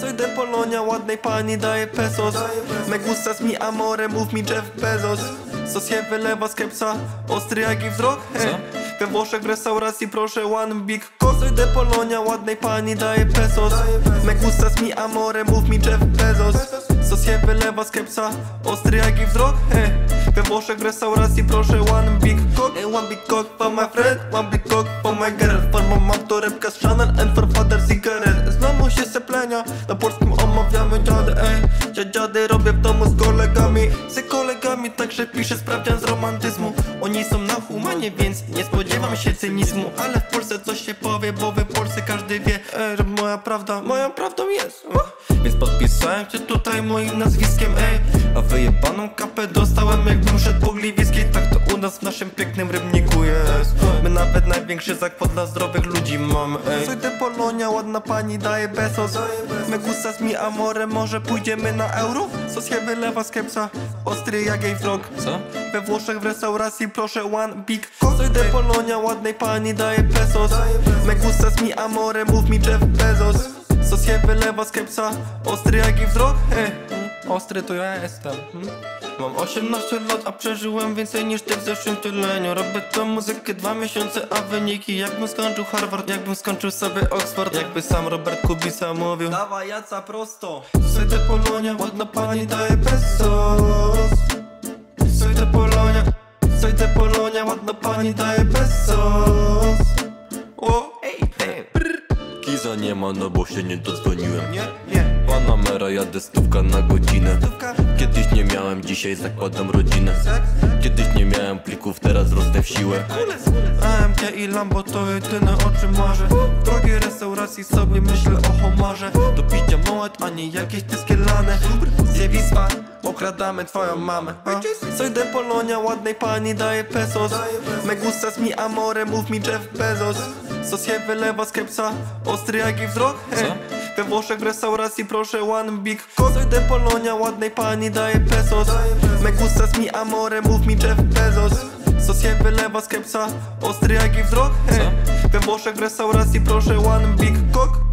Soy de Polonia, ładnej pani daje pesos. Me gustas mi amore, mów mi Jeff Bezos. Sos się wylewa z kepsa, ostry jak i wzrok he. We Włoszech w restauracji proszę one big. Soy de Polonia, ładnej pani daje pesos. Me gustas mi amore, mów mi Jeff Bezos. Sos się wylewa z kepsa, ostry jak i wzrok he. We Włoszech w restauracji proszę one big hey, One big coke for my friend, one big coke for my girl For my mom to repka z Chanel and for father Znowu na polskim omawiamy dziady ej. Ja dziady robię w domu z kolegami. Z kolegami także piszę sprawdzian z romantyzmu. Oni są na humanie, więc nie spodziewam się cynizmu. Ale w Polsce coś się powie, bo w Polsce każdy wie ej, Że moja prawda, moją prawdą jest. Więc podpisałem się tutaj moim nazwiskiem, ej. A wyjebaną kapę dostałem jakbym szedł po gliwickiej Tak to nas w naszym pięknym rybniku jest. My nawet największy zakład dla zdrowych ludzi mamy, Soy de Polonia, ładna pani daje besos Me gustas mi amore, może pójdziemy na euro? Sos się wylewa z kepsa, ostry jak jej wzrok Co? We Włoszech w restauracji proszę one big Soy de Polonia, ładnej pani daje pesos Me gustas mi amore, mów mi Jeff Bezos. Sos się wylewa z kepsa, ostry jak i wzrok he. Ostry to ja jestem. Hmm? Mam 18 lat, a przeżyłem więcej niż ty w zeszłym tyleniu. Robię tę muzykę dwa miesiące, a wyniki Jakbym skończył Harvard, jakbym skończył sobie Oxford. Jakby sam Robert Kubica mówił. Dawa jaca prosto. De Polonia, ładna pani daje pesos. De Polonia, de Polonia, ładna pani daje pesos. O, ej, ej, brr. Kiza nie ma, no bo się nie dodzwoniłem. Nie, nie, Panamera jadę stówka na godzinę. Kiedyś nie miałem, dzisiaj zakładam rodzinę. Kiedyś nie miałem plików, teraz rosnę w siłę. AMG i Lambo to jedyne o czym marzę. W drogiej restauracji sobie myślę o homarze. Do picia mołet, a nie jakieś tyskie lane Zjawiska, okradamy twoją mamę. De Polonia, ładnej pani daje pesos. Me gustas mi amore, mów mi Jeff Bezos. Sos się wylewa z kepsa, ostry jak i wzrok. He. We Włoszech w restauracji proszę one big Soy de Polonia, ładnej pani daje pesos. Me gustas mi amore, mów mi Jeff Bezos. Sos się wylewa z kepsa, ostry jak i wzrok he. We Włoszech w restauracji proszę one big coke